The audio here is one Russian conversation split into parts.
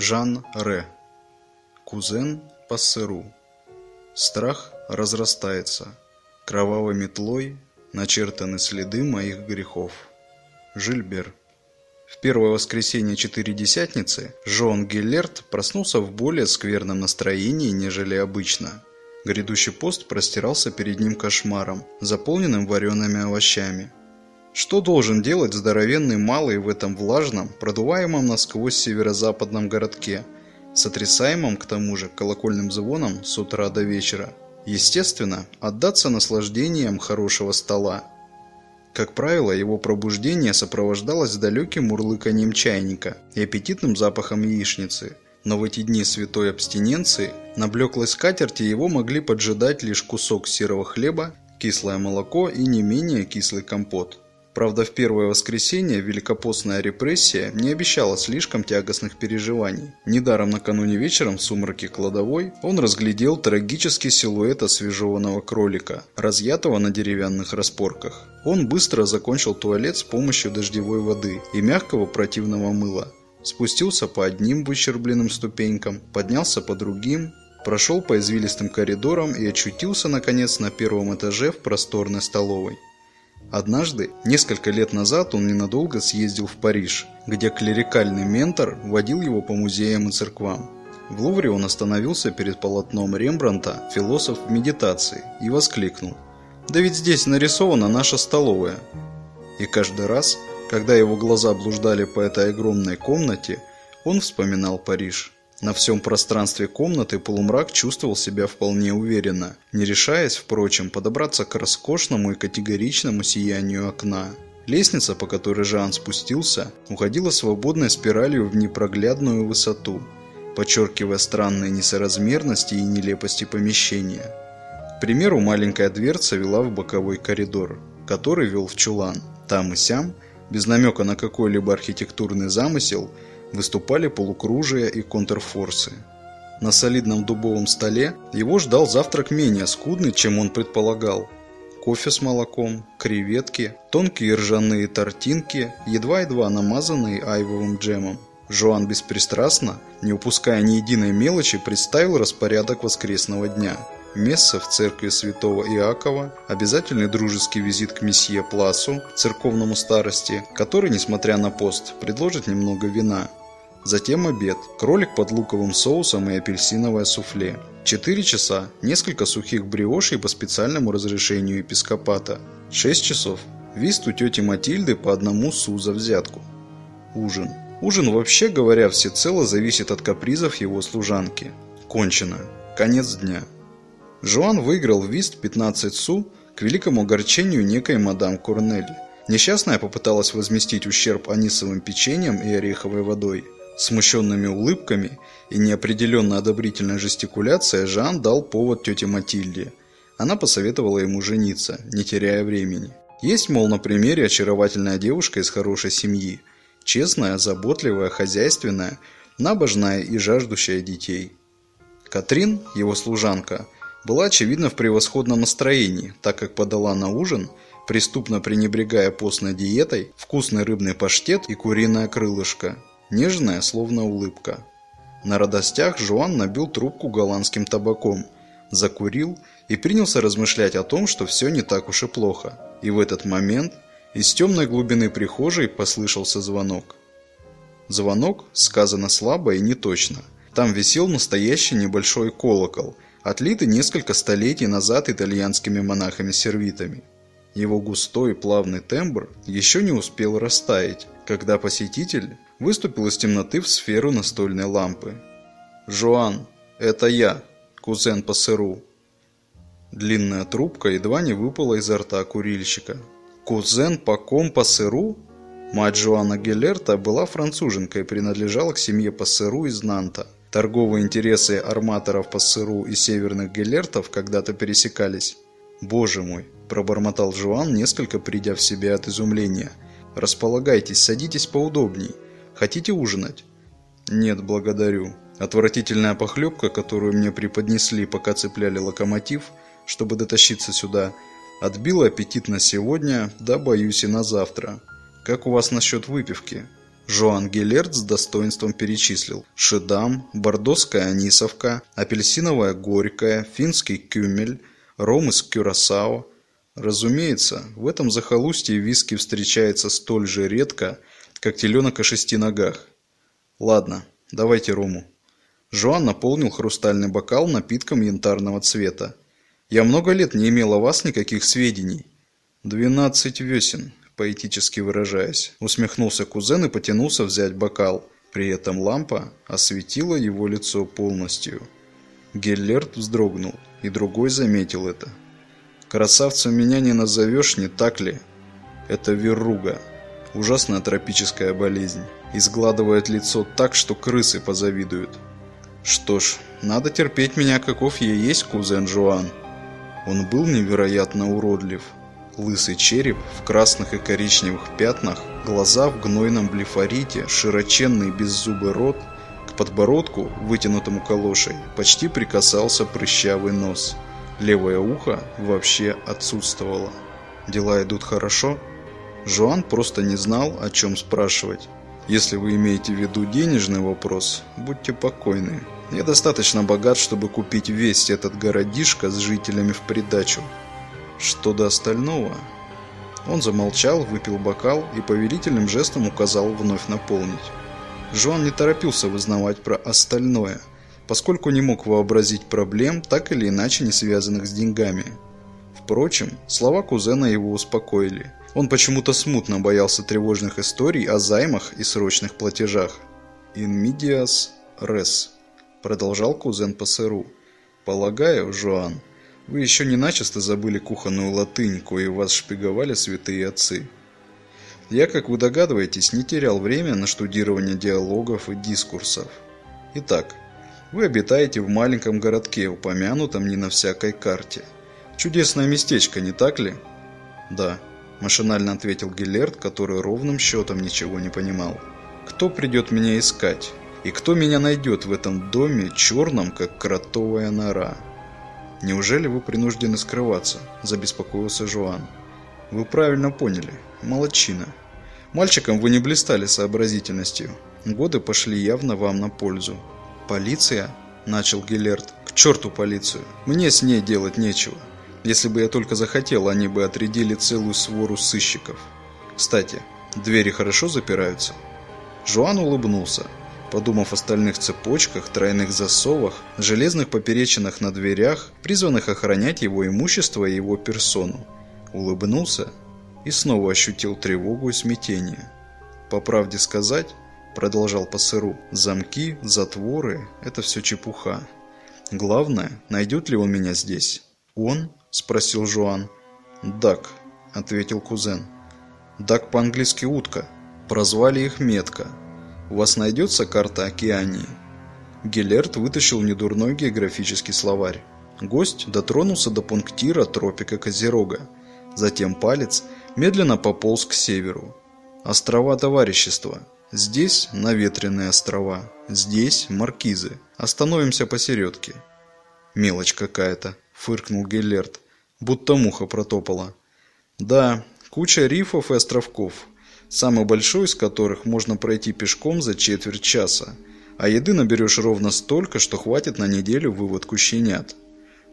Жан Ре. Кузен Пассеру. Страх разрастается. Кровавой метлой начертаны следы моих грехов. Жильбер. В первое воскресенье Четыредесятницы Жон Гиллерт проснулся в более скверном настроении, нежели обычно. Грядущий пост простирался перед ним кошмаром, заполненным вареными овощами. Что должен делать здоровенный малый в этом влажном, продуваемом насквозь северо-западном городке, сотрясаемом к тому же колокольным звоном с утра до вечера? Естественно, отдаться наслаждениям хорошего стола. Как правило, его пробуждение сопровождалось далеким мурлыканьем чайника и аппетитным запахом яичницы. Но в эти дни святой абстиненции на блеклой скатерти его могли поджидать лишь кусок серого хлеба, кислое молоко и не менее кислый компот. Правда, в первое воскресенье великопостная репрессия не обещала слишком тягостных переживаний. Недаром накануне вечером в сумраке кладовой он разглядел трагический силуэт освежеванного кролика, разъятого на деревянных распорках. Он быстро закончил туалет с помощью дождевой воды и мягкого противного мыла. Спустился по одним выщербленным ступенькам, поднялся по другим, прошел по извилистым коридорам и очутился, наконец, на первом этаже в просторной столовой. Однажды, несколько лет назад, он ненадолго съездил в Париж, где клерикальный ментор водил его по музеям и церквам. В Лувре он остановился перед полотном Рембранта «Философ в медитации» и воскликнул «Да ведь здесь нарисована наша столовая». И каждый раз, когда его глаза блуждали по этой огромной комнате, он вспоминал Париж. На всем пространстве комнаты полумрак чувствовал себя вполне уверенно, не решаясь, впрочем, подобраться к роскошному и категоричному сиянию окна. Лестница, по которой Жан спустился, уходила свободной спиралью в непроглядную высоту, подчеркивая странные несоразмерности и нелепости помещения. К примеру, маленькая дверца вела в боковой коридор, который вел в чулан. Там и сям, без намека на какой-либо архитектурный замысел – выступали полукружия и контрфорсы. На солидном дубовом столе его ждал завтрак менее скудный, чем он предполагал. Кофе с молоком, креветки, тонкие ржаные тортинки, едва-едва намазанные айвовым джемом. Жоан беспристрастно, не упуская ни единой мелочи, представил распорядок воскресного дня. Месса в церкви святого Иакова, обязательный дружеский визит к месье Пласу, церковному старости, который, несмотря на пост, предложит немного вина, Затем обед. Кролик под луковым соусом и апельсиновое суфле. 4 часа. Несколько сухих бриошей по специальному разрешению епископата. 6 часов. Вист у тети Матильды по одному су за взятку. Ужин. Ужин, вообще говоря, всецело зависит от капризов его служанки. Кончено. Конец дня. Жуан выиграл вист 15 су к великому огорчению некой мадам Корнель. Несчастная попыталась возместить ущерб анисовым печеньем и ореховой водой. Смущенными улыбками и неопределенно одобрительной жестикуляцией Жан дал повод тете Матильде. Она посоветовала ему жениться, не теряя времени. Есть, мол, на примере очаровательная девушка из хорошей семьи. Честная, заботливая, хозяйственная, набожная и жаждущая детей. Катрин, его служанка, была очевидно в превосходном настроении, так как подала на ужин, преступно пренебрегая постной диетой, вкусный рыбный паштет и куриное крылышко – нежная, словно улыбка. На радостях Жуан набил трубку голландским табаком, закурил и принялся размышлять о том, что все не так уж и плохо. И в этот момент из темной глубины прихожей послышался звонок. Звонок сказано слабо и неточно. Там висел настоящий небольшой колокол, отлитый несколько столетий назад итальянскими монахами-сервитами. Его густой плавный тембр еще не успел растаять, когда посетитель выступил из темноты в сферу настольной лампы. «Жоан, это я, кузен по сыру». Длинная трубка едва не выпала изо рта курильщика. «Кузен по ком по сыру?» Мать Жоана Гелерта была француженкой и принадлежала к семье Пассеру из Нанта. Торговые интересы арматоров Пассеру и северных Гелертов когда-то пересекались. «Боже мой!» – пробормотал Жуан, несколько придя в себя от изумления. «Располагайтесь, садитесь поудобней. Хотите ужинать?» «Нет, благодарю. Отвратительная похлебка, которую мне преподнесли, пока цепляли локомотив, чтобы дотащиться сюда, отбила аппетит на сегодня, да, боюсь, и на завтра. Как у вас насчет выпивки? Жоан Гелерт с достоинством перечислил. Шедам, бордоская анисовка, апельсиновая горькая, финский кюмель, ром из кюрасао. Разумеется, в этом захолустье виски встречается столь же редко, как теленок о шести ногах. Ладно, давайте рому. Жоан наполнил хрустальный бокал напитком янтарного цвета. Я много лет не имел о вас никаких сведений. Двенадцать весен, поэтически выражаясь. Усмехнулся кузен и потянулся взять бокал. При этом лампа осветила его лицо полностью. Геллерт вздрогнул, и другой заметил это. «Красавцем меня не назовешь, не так ли? Это верруга, ужасная тропическая болезнь. Изгладывает лицо так, что крысы позавидуют. Что ж, надо терпеть меня, каков я есть, кузен Жуан». Он был невероятно уродлив, лысый череп в красных и коричневых пятнах, глаза в гнойном блефорите, широченный беззубый рот, к подбородку, вытянутому калошей, почти прикасался прыщавый нос. Левое ухо вообще отсутствовало. Дела идут хорошо? Жуан просто не знал, о чем спрашивать. Если вы имеете в виду денежный вопрос, будьте покойны. Я достаточно богат, чтобы купить весь этот городишко с жителями в придачу. Что до остального... Он замолчал, выпил бокал и повелительным жестом указал вновь наполнить. Жуан не торопился вызнавать про остальное, поскольку не мог вообразить проблем, так или иначе не связанных с деньгами. Впрочем, слова кузена его успокоили. Он почему-то смутно боялся тревожных историй о займах и срочных платежах. «In medias res», – продолжал кузен по сыру. «Полагаю, Жоан, вы еще не начисто забыли кухонную латынь, кое вас шпиговали святые отцы. Я, как вы догадываетесь, не терял время на штудирование диалогов и дискурсов. Итак, вы обитаете в маленьком городке, упомянутом не на всякой карте. Чудесное местечко, не так ли? Да, машинально ответил Гиллерд, который ровным счетом ничего не понимал. Кто придет меня искать? И кто меня найдет в этом доме, черном, как кротовая нора? «Неужели вы принуждены скрываться?» – забеспокоился Жуан. «Вы правильно поняли. Молодчина. Мальчиком вы не блистали сообразительностью. Годы пошли явно вам на пользу. Полиция?» – начал Гиллерд. «К черту полицию. Мне с ней делать нечего. Если бы я только захотел, они бы отрядили целую свору сыщиков. Кстати, двери хорошо запираются?» Жуан улыбнулся подумав о стальных цепочках, тройных засовах, железных поперечинах на дверях, призванных охранять его имущество и его персону. Улыбнулся и снова ощутил тревогу и смятение. По правде сказать, продолжал Пассеру, замки, затворы – это все чепуха. Главное, найдет ли он меня здесь? Он? – спросил Жуан. Дак, – ответил кузен. Дак по-английски утка. Прозвали их метко – у вас найдется карта Океании?» Гелерт вытащил недурной географический словарь. Гость дотронулся до пунктира тропика Козерога. Затем палец медленно пополз к северу. Острова товарищества. Здесь наветренные острова. Здесь маркизы. Остановимся посередке. Мелочь какая-то, фыркнул Геллерт, будто муха протопала. Да, куча рифов и островков самый большой из которых можно пройти пешком за четверть часа, а еды наберешь ровно столько, что хватит на неделю выводку щенят.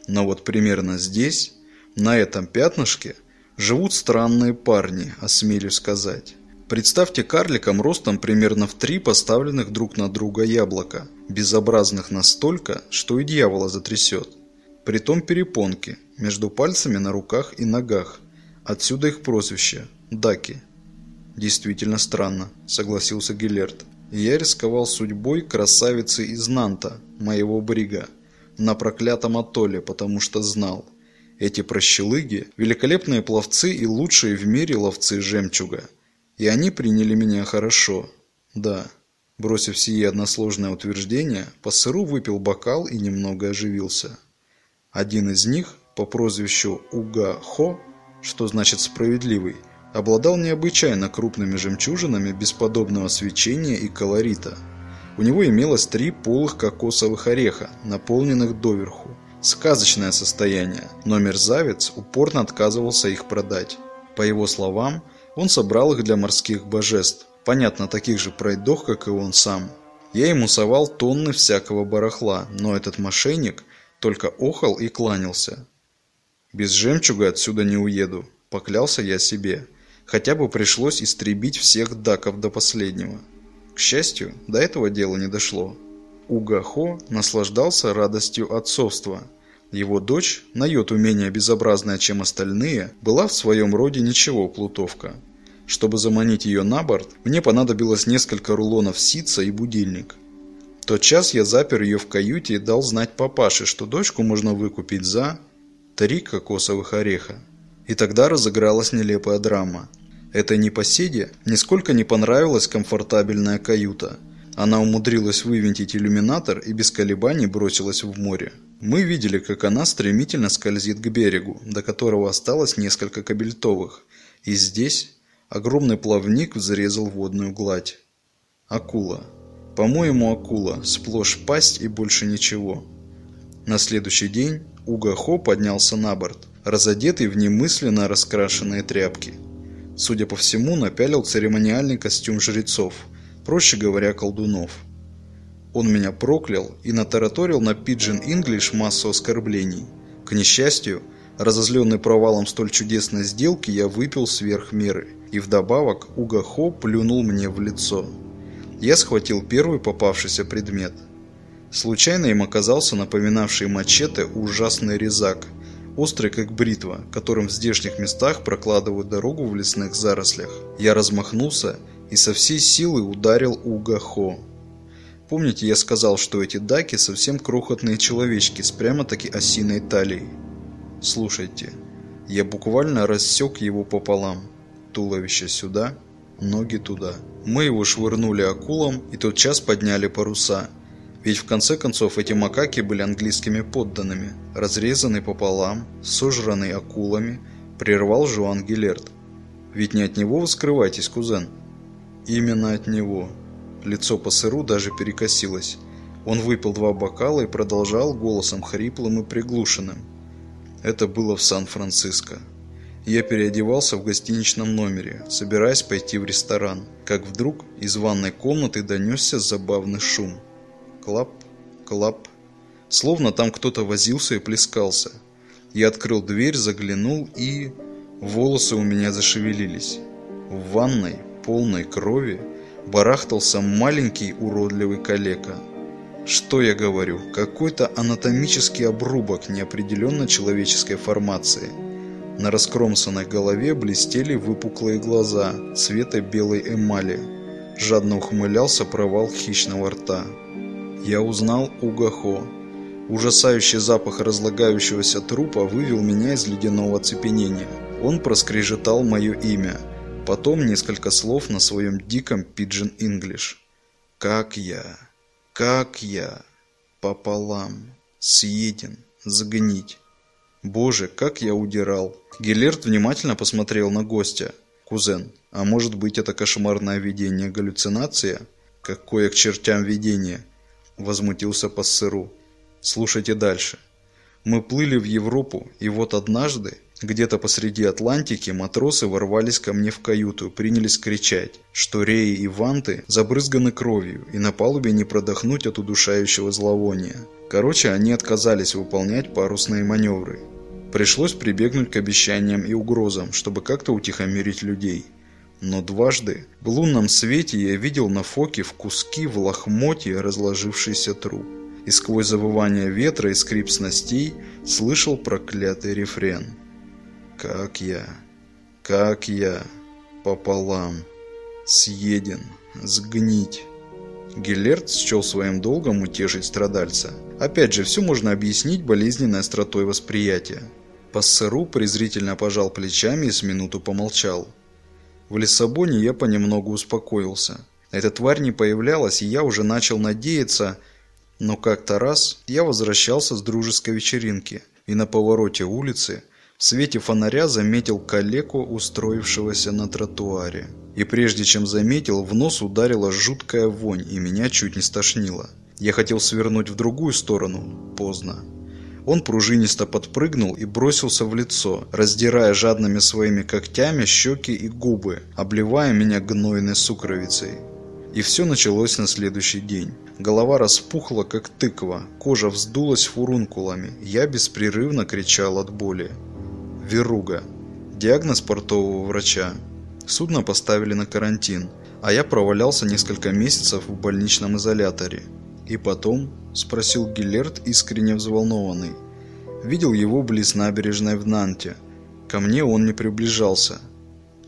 Но вот примерно здесь, на этом пятнышке, живут странные парни, осмелюсь сказать. Представьте карликам ростом примерно в три поставленных друг на друга яблока, безобразных настолько, что и дьявола затрясет. Притом перепонки, между пальцами на руках и ногах. Отсюда их прозвище – даки. «Действительно странно», – согласился Гиллерт. «Я рисковал судьбой красавицы из Нанта, моего брига, на проклятом атолле, потому что знал. Эти прощелыги – великолепные пловцы и лучшие в мире ловцы жемчуга. И они приняли меня хорошо. Да». Бросив сие односложное утверждение, Пассеру выпил бокал и немного оживился. Один из них, по прозвищу Уга-Хо, что значит «справедливый», обладал необычайно крупными жемчужинами бесподобного свечения и колорита. У него имелось три полых кокосовых ореха, наполненных доверху. Сказочное состояние, но мерзавец упорно отказывался их продать. По его словам, он собрал их для морских божеств, понятно, таких же пройдох, как и он сам. Я ему совал тонны всякого барахла, но этот мошенник только охал и кланялся. Без жемчуга отсюда не уеду, поклялся я себе. Хотя бы пришлось истребить всех даков до последнего. К счастью, до этого дела не дошло. Угахо наслаждался радостью отцовства. Его дочь, на йоту менее безобразная, чем остальные, была в своем роде ничего плутовка. Чтобы заманить ее на борт, мне понадобилось несколько рулонов ситца и будильник. Тот час я запер ее в каюте и дал знать папаше, что дочку можно выкупить за три кокосовых ореха. И тогда разыгралась нелепая драма. Этой непоседе нисколько не понравилась комфортабельная каюта. Она умудрилась вывинтить иллюминатор и без колебаний бросилась в море. Мы видели, как она стремительно скользит к берегу, до которого осталось несколько кабельтовых. И здесь Огромный плавник взрезал водную гладь. Акула. По-моему, акула. Сплошь пасть и больше ничего. На следующий день Угахо поднялся на борт, разодетый в немысленно раскрашенные тряпки. Судя по всему, напялил церемониальный костюм жрецов, проще говоря, колдунов. Он меня проклял и натараторил на Pidgin English массу оскорблений. К несчастью, разозленный провалом столь чудесной сделки, я выпил сверх меры – и вдобавок Угахо плюнул мне в лицо. Я схватил первый попавшийся предмет. Случайно им оказался напоминавший мачете ужасный резак, острый как бритва, которым в здешних местах прокладывают дорогу в лесных зарослях. Я размахнулся и со всей силы ударил Угахо. Помните, я сказал, что эти даки совсем крохотные человечки с прямо-таки осиной талией? Слушайте, я буквально рассек его пополам туловище сюда, ноги туда. Мы его швырнули акулам и тотчас подняли паруса. Ведь в конце концов эти макаки были английскими подданными. Разрезанный пополам, сожранный акулами, прервал Жуан Гилерт. Ведь не от него вы скрываетесь, кузен? Именно от него. Лицо по сыру даже перекосилось. Он выпил два бокала и продолжал голосом хриплым и приглушенным. Это было в Сан-Франциско. Я переодевался в гостиничном номере, собираясь пойти в ресторан, как вдруг из ванной комнаты донесся забавный шум. Клап, клап. Словно там кто-то возился и плескался. Я открыл дверь, заглянул и... Волосы у меня зашевелились. В ванной, полной крови, барахтался маленький уродливый калека. Что я говорю? Какой-то анатомический обрубок неопределенно человеческой формации – на раскромсанной голове блестели выпуклые глаза цвета белой эмали. Жадно ухмылялся провал хищного рта. Я узнал Угахо. Ужасающий запах разлагающегося трупа вывел меня из ледяного оцепенения. Он проскрежетал мое имя. Потом несколько слов на своем диком пиджин инглиш. Как я, как я, пополам, съеден, сгнить. Боже, как я удирал. Гелерт внимательно посмотрел на гостя. «Кузен, а может быть это кошмарное видение галлюцинация?» «Какое к чертям видение?» Возмутился Пассеру. «Слушайте дальше. Мы плыли в Европу, и вот однажды, где-то посреди Атлантики, матросы ворвались ко мне в каюту, принялись кричать, что реи и ванты забрызганы кровью, и на палубе не продохнуть от удушающего зловония. Короче, они отказались выполнять парусные маневры, Пришлось прибегнуть к обещаниям и угрозам, чтобы как-то утихомирить людей. Но дважды в лунном свете я видел на фоке в куски в лохмотье разложившийся труп. И сквозь завывание ветра и скрип снастей слышал проклятый рефрен. «Как я, как я, пополам, съеден, сгнить». Гиллерд счел своим долгом утешить страдальца. Опять же, все можно объяснить болезненной остротой восприятия. Пассеру презрительно пожал плечами и с минуту помолчал. В Лиссабоне я понемногу успокоился. Эта тварь не появлялась, и я уже начал надеяться, но как-то раз я возвращался с дружеской вечеринки, и на повороте улицы в свете фонаря заметил калеку, устроившегося на тротуаре. И прежде чем заметил, в нос ударила жуткая вонь, и меня чуть не стошнило. Я хотел свернуть в другую сторону. Поздно. Он пружинисто подпрыгнул и бросился в лицо, раздирая жадными своими когтями щеки и губы, обливая меня гнойной сукровицей. И все началось на следующий день. Голова распухла, как тыква, кожа вздулась фурункулами, я беспрерывно кричал от боли. Веруга. Диагноз портового врача. Судно поставили на карантин, а я провалялся несколько месяцев в больничном изоляторе. И потом, спросил Гиллерт, искренне взволнованный. Видел его близ набережной в Нанте. Ко мне он не приближался.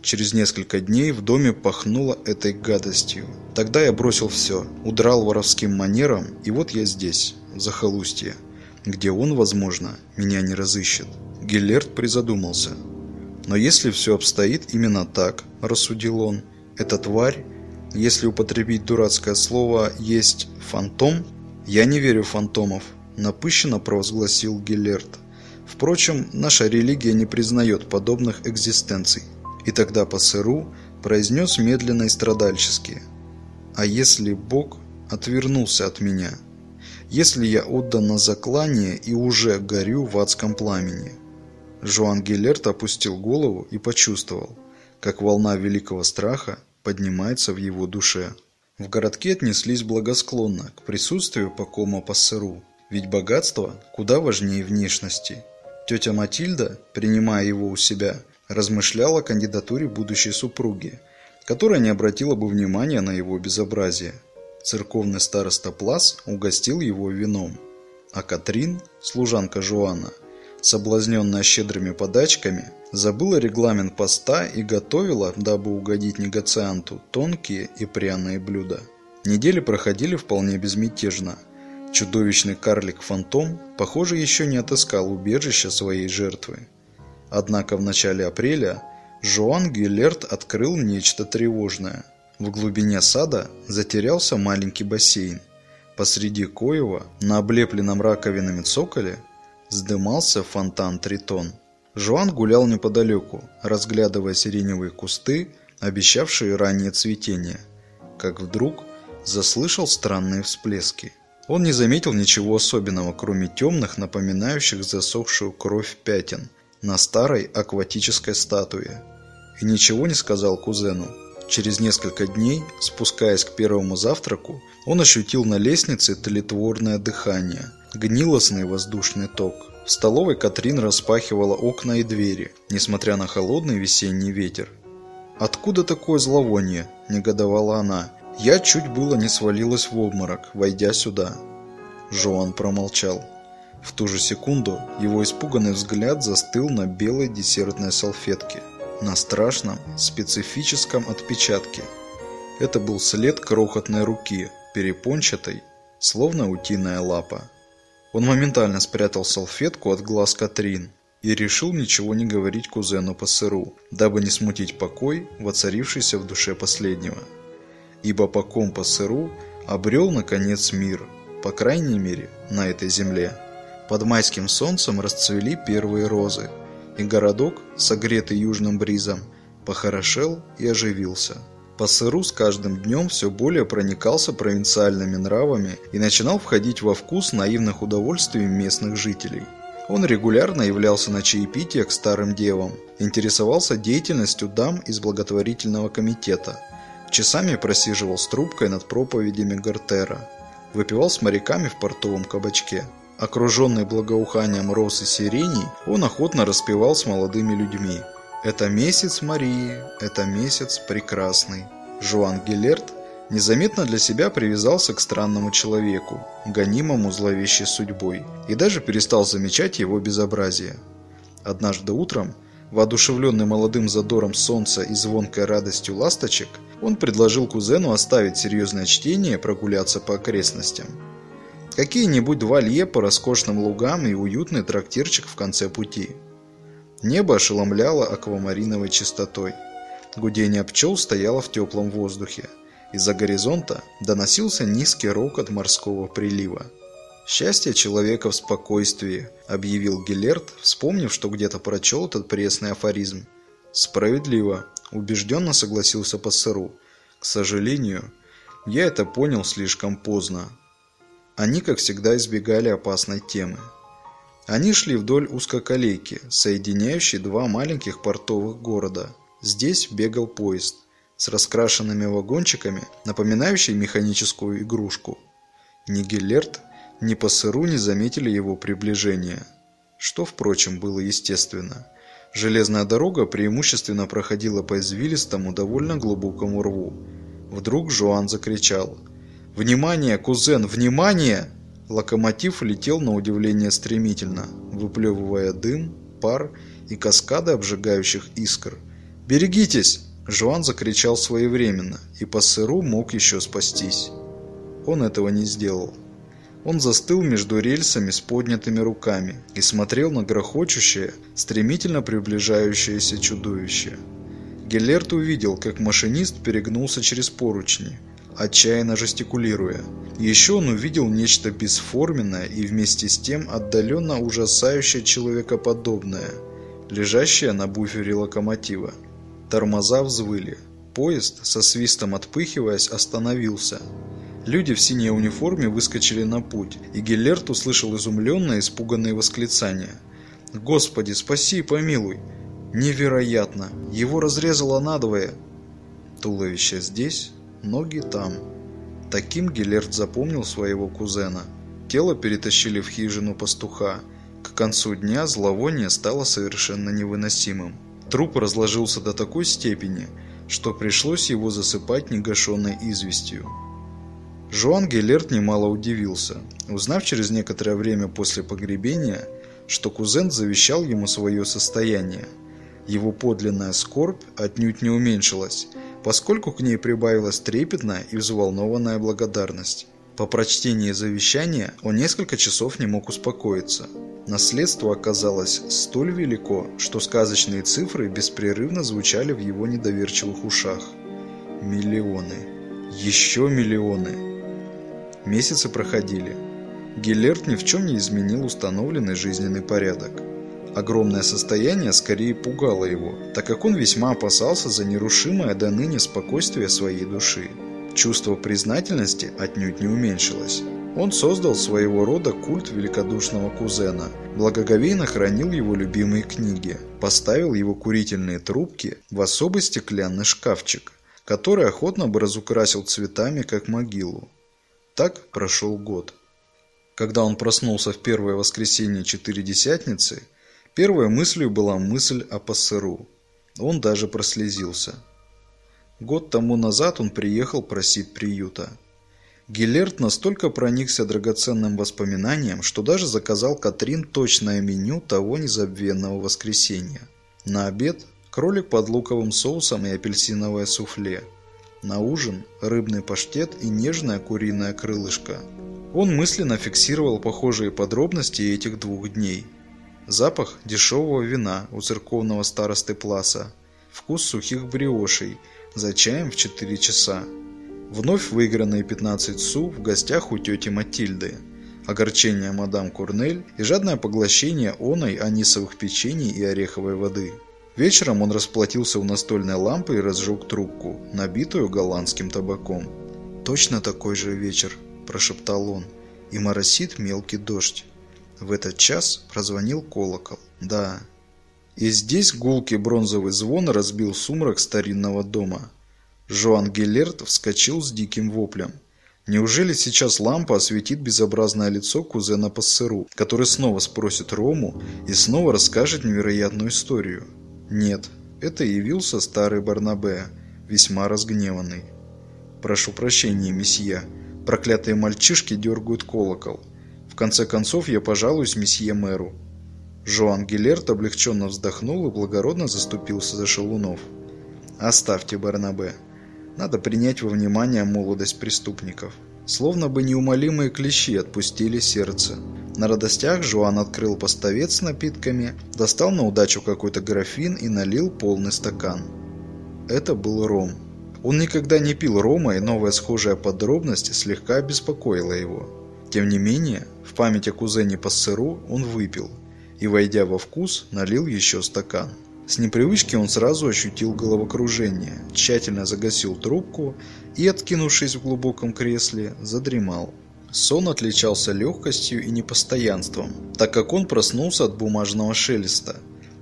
Через несколько дней в доме пахнуло этой гадостью. Тогда я бросил все, удрал воровским манером, и вот я здесь, в захолустье, где он, возможно, меня не разыщет. Гиллерт призадумался. Но если все обстоит именно так, рассудил он, эта тварь, если употребить дурацкое слово, есть фантом, я не верю в фантомов, напыщенно провозгласил Гиллерт. Впрочем, наша религия не признает подобных экзистенций. И тогда по сыру произнес медленно и страдальчески. А если Бог отвернулся от меня? Если я отдан на заклание и уже горю в адском пламени? Жуан Гилерт опустил голову и почувствовал, как волна великого страха поднимается в его душе. В городке отнеслись благосклонно к присутствию Пакома Пассеру, ведь богатство куда важнее внешности. Тетя Матильда, принимая его у себя, размышлял о кандидатуре будущей супруги, которая не обратила бы внимания на его безобразие. Церковный староста Плас угостил его вином, а Катрин, служанка Жуана, соблазненная щедрыми подачками, забыла регламент поста и готовила, дабы угодить негацианту, тонкие и пряные блюда. Недели проходили вполне безмятежно. Чудовищный карлик-фантом, похоже, еще не отыскал убежища своей жертвы. Однако в начале апреля Жоан Гюлерт открыл нечто тревожное. В глубине сада затерялся маленький бассейн. Посреди коева, на облепленном раковинами цоколе, вздымался фонтан Тритон. Жоан гулял неподалеку, разглядывая сиреневые кусты, обещавшие раннее цветение, как вдруг заслышал странные всплески. Он не заметил ничего особенного, кроме темных, напоминающих засохшую кровь пятен – на старой акватической статуе. И ничего не сказал кузену. Через несколько дней, спускаясь к первому завтраку, он ощутил на лестнице тлетворное дыхание, гнилостный воздушный ток. В столовой Катрин распахивала окна и двери, несмотря на холодный весенний ветер. «Откуда такое зловоние?» – негодовала она. «Я чуть было не свалилась в обморок, войдя сюда». Жоан промолчал. В ту же секунду его испуганный взгляд застыл на белой десертной салфетке, на страшном, специфическом отпечатке. Это был след крохотной руки, перепончатой, словно утиная лапа. Он моментально спрятал салфетку от глаз Катрин и решил ничего не говорить кузену по сыру, дабы не смутить покой, воцарившийся в душе последнего. Ибо по ком по сыру обрел, наконец, мир, по крайней мере, на этой земле. Под майским солнцем расцвели первые розы, и городок, согретый южным бризом, похорошел и оживился. По сыру с каждым днем все более проникался провинциальными нравами и начинал входить во вкус наивных удовольствий местных жителей. Он регулярно являлся на чаепитие к старым девам, интересовался деятельностью дам из благотворительного комитета, часами просиживал с трубкой над проповедями Гартера, выпивал с моряками в портовом кабачке – Окруженный благоуханием роз и сиреней, он охотно распевал с молодыми людьми. «Это месяц Марии, это месяц прекрасный». Жуан Гилерт незаметно для себя привязался к странному человеку, гонимому зловещей судьбой, и даже перестал замечать его безобразие. Однажды утром, воодушевленный молодым задором солнца и звонкой радостью ласточек, он предложил кузену оставить серьезное чтение и прогуляться по окрестностям. Какие-нибудь два лье по роскошным лугам и уютный трактирчик в конце пути. Небо ошеломляло аквамариновой чистотой. Гудение пчел стояло в теплом воздухе. Из-за горизонта доносился низкий рокот морского прилива. «Счастье человека в спокойствии», — объявил Гилерт, вспомнив, что где-то прочел этот пресный афоризм. «Справедливо», — убежденно согласился Пассеру. «К сожалению, я это понял слишком поздно. Они, как всегда, избегали опасной темы. Они шли вдоль узкоколейки, соединяющей два маленьких портовых города. Здесь бегал поезд с раскрашенными вагончиками, напоминающий механическую игрушку. Ни Гиллерт, ни Пассеру не заметили его приближения, что, впрочем, было естественно. Железная дорога преимущественно проходила по извилистому, довольно глубокому рву. Вдруг Жуан закричал «Внимание, кузен, внимание!» Локомотив летел на удивление стремительно, выплевывая дым, пар и каскады обжигающих искр. «Берегитесь!» Жуан закричал своевременно, и по сыру мог еще спастись. Он этого не сделал. Он застыл между рельсами с поднятыми руками и смотрел на грохочущее, стремительно приближающееся чудовище. Геллерт увидел, как машинист перегнулся через поручни, отчаянно жестикулируя. Еще он увидел нечто бесформенное и вместе с тем отдаленно ужасающее человекоподобное, лежащее на буфере локомотива. Тормоза взвыли. Поезд, со свистом отпыхиваясь, остановился. Люди в синей униформе выскочили на путь, и Геллерт услышал изумленное, испуганные восклицания. «Господи, спаси, помилуй!» «Невероятно! Его разрезало надвое!» Туловище здесь, ноги там. Таким Гелерт запомнил своего кузена. Тело перетащили в хижину пастуха. К концу дня зловоние стало совершенно невыносимым. Труп разложился до такой степени, что пришлось его засыпать негашенной известью. Жуан Гелерт немало удивился, узнав через некоторое время после погребения, что кузен завещал ему свое состояние. Его подлинная скорбь отнюдь не уменьшилась, поскольку к ней прибавилась трепетная и взволнованная благодарность. По прочтении завещания он несколько часов не мог успокоиться. Наследство оказалось столь велико, что сказочные цифры беспрерывно звучали в его недоверчивых ушах. Миллионы. Еще миллионы. Месяцы проходили. Гиллерт ни в чем не изменил установленный жизненный порядок. Огромное состояние скорее пугало его, так как он весьма опасался за нерушимое до ныне спокойствие своей души. Чувство признательности отнюдь не уменьшилось. Он создал своего рода культ великодушного кузена, благоговейно хранил его любимые книги, поставил его курительные трубки в особый стеклянный шкафчик, который охотно бы разукрасил цветами, как могилу. Так прошел год. Когда он проснулся в первое воскресенье Четыредесятницы, Первой мыслью была мысль о Пассеру. Он даже прослезился. Год тому назад он приехал просить приюта. Гиллерт настолько проникся драгоценным воспоминанием, что даже заказал Катрин точное меню того незабвенного воскресенья. На обед – кролик под луковым соусом и апельсиновое суфле. На ужин – рыбный паштет и нежное куриное крылышко. Он мысленно фиксировал похожие подробности этих двух дней – Запах дешевого вина у церковного старосты Пласа. Вкус сухих бриошей. За чаем в 4 часа. Вновь выигранные 15 су в гостях у тети Матильды. Огорчение мадам Курнель и жадное поглощение оной анисовых печений и ореховой воды. Вечером он расплатился у настольной лампы и разжег трубку, набитую голландским табаком. «Точно такой же вечер», – прошептал он, – «и моросит мелкий дождь». В этот час прозвонил колокол. Да. И здесь гулкий бронзовый звон разбил сумрак старинного дома. Жоан Геллерт вскочил с диким воплем. Неужели сейчас лампа осветит безобразное лицо кузена Пассеру, который снова спросит Рому и снова расскажет невероятную историю? Нет, это явился старый Барнабе, весьма разгневанный. «Прошу прощения, месье. Проклятые мальчишки дергают колокол конце концов, я пожалуюсь месье мэру». Жоан Гилерт облегченно вздохнул и благородно заступился за шалунов. «Оставьте Барнабе. Надо принять во внимание молодость преступников». Словно бы неумолимые клещи отпустили сердце. На радостях Жуан открыл поставец с напитками, достал на удачу какой-то графин и налил полный стакан. Это был ром. Он никогда не пил рома, и новая схожая подробность слегка обеспокоила его. Тем не менее, в память о кузене Пассеру он выпил и, войдя во вкус, налил еще стакан. С непривычки он сразу ощутил головокружение, тщательно загасил трубку и, откинувшись в глубоком кресле, задремал. Сон отличался легкостью и непостоянством, так как он проснулся от бумажного шелеста.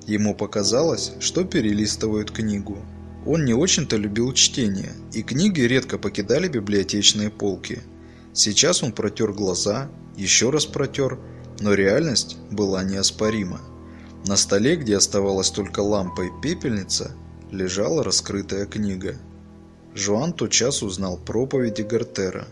Ему показалось, что перелистывают книгу. Он не очень-то любил чтение, и книги редко покидали библиотечные полки. Сейчас он протер глаза, еще раз протер, но реальность была неоспорима. На столе, где оставалась только лампа и пепельница, лежала раскрытая книга. Жуан тотчас узнал проповеди Гартера.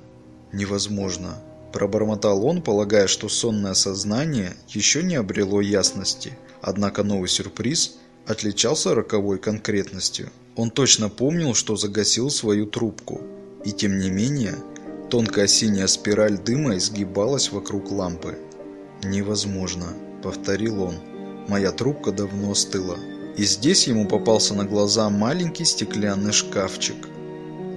«Невозможно», – пробормотал он, полагая, что сонное сознание еще не обрело ясности. Однако новый сюрприз отличался роковой конкретностью. Он точно помнил, что загасил свою трубку, и тем не менее тонкая синяя спираль дыма изгибалась вокруг лампы. «Невозможно», — повторил он. «Моя трубка давно остыла». И здесь ему попался на глаза маленький стеклянный шкафчик.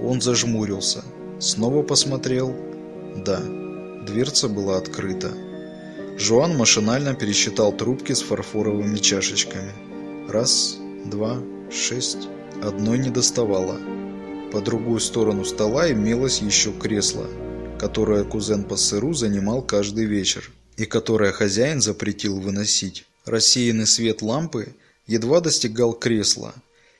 Он зажмурился, снова посмотрел. Да, дверца была открыта. Жуан машинально пересчитал трубки с фарфоровыми чашечками. Раз, два, шесть. Одной не доставало. По другую сторону стола имелось еще кресло, которое кузен по сыру занимал каждый вечер и которое хозяин запретил выносить. Рассеянный свет лампы едва достигал кресла,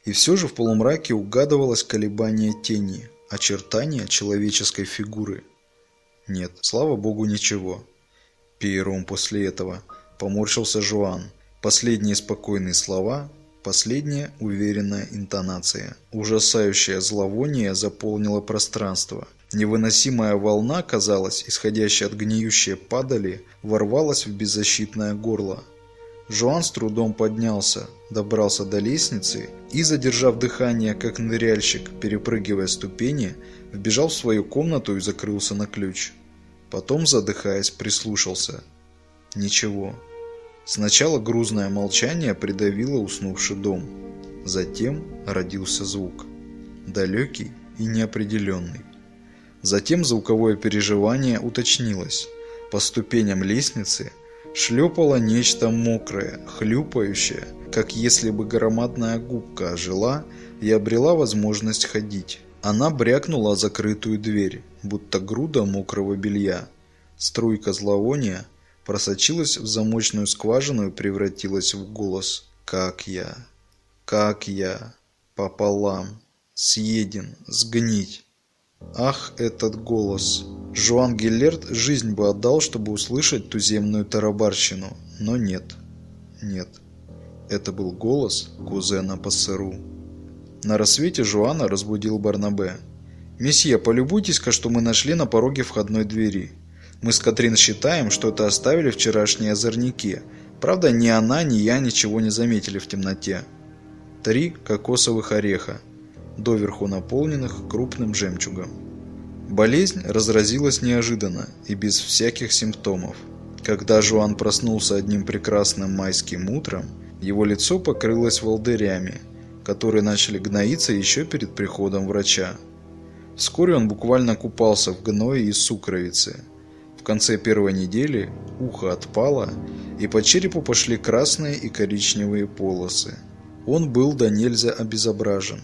и все же в полумраке угадывалось колебание тени, очертания человеческой фигуры. Нет, слава богу, ничего. Первым после этого поморщился Жуан. Последние спокойные слова Последняя уверенная интонация. Ужасающее зловоние заполнило пространство. Невыносимая волна, казалось, исходящая от гниющей падали, ворвалась в беззащитное горло. Жуан с трудом поднялся, добрался до лестницы и, задержав дыхание, как ныряльщик, перепрыгивая ступени, вбежал в свою комнату и закрылся на ключ. Потом, задыхаясь, прислушался. Ничего. Сначала грузное молчание придавило уснувший дом. Затем родился звук. Далекий и неопределенный. Затем звуковое переживание уточнилось. По ступеням лестницы шлепало нечто мокрое, хлюпающее, как если бы громадная губка ожила и обрела возможность ходить. Она брякнула закрытую дверь, будто груда мокрого белья. Струйка зловония – просочилась в замочную скважину и превратилась в голос. «Как я? Как я? Пополам. Съеден. Сгнить». Ах, этот голос! Жуан Гиллерт жизнь бы отдал, чтобы услышать туземную тарабарщину, но нет. Нет. Это был голос кузена Пассеру. На рассвете Жуана разбудил Барнабе. «Месье, полюбуйтесь-ка, что мы нашли на пороге входной двери. Мы с Катрин считаем, что это оставили вчерашние озорники. Правда, ни она, ни я ничего не заметили в темноте. Три кокосовых ореха, доверху наполненных крупным жемчугом. Болезнь разразилась неожиданно и без всяких симптомов. Когда Жуан проснулся одним прекрасным майским утром, его лицо покрылось волдырями, которые начали гноиться еще перед приходом врача. Вскоре он буквально купался в гное и сукровице – конце первой недели ухо отпало, и по черепу пошли красные и коричневые полосы. Он был до нельзя обезображен.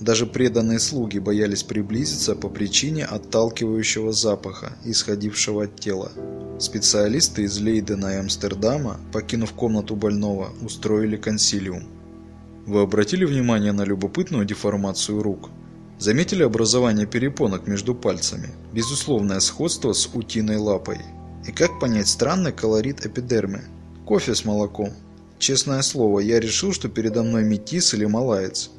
Даже преданные слуги боялись приблизиться по причине отталкивающего запаха, исходившего от тела. Специалисты из Лейдена и Амстердама, покинув комнату больного, устроили консилиум. Вы обратили внимание на любопытную деформацию рук? Заметили образование перепонок между пальцами? Безусловное сходство с утиной лапой. И как понять странный колорит эпидермы? Кофе с молоком. Честное слово, я решил, что передо мной метис или малаец.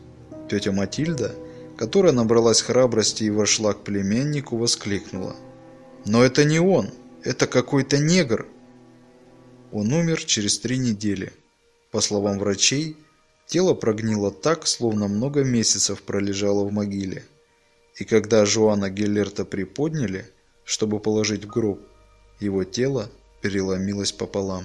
Тетя Матильда, которая набралась храбрости и вошла к племяннику, воскликнула. «Но это не он! Это какой-то негр!» Он умер через три недели. По словам врачей, Тело прогнило так, словно много месяцев пролежало в могиле. И когда Жуана Геллерта приподняли, чтобы положить в гроб, его тело переломилось пополам.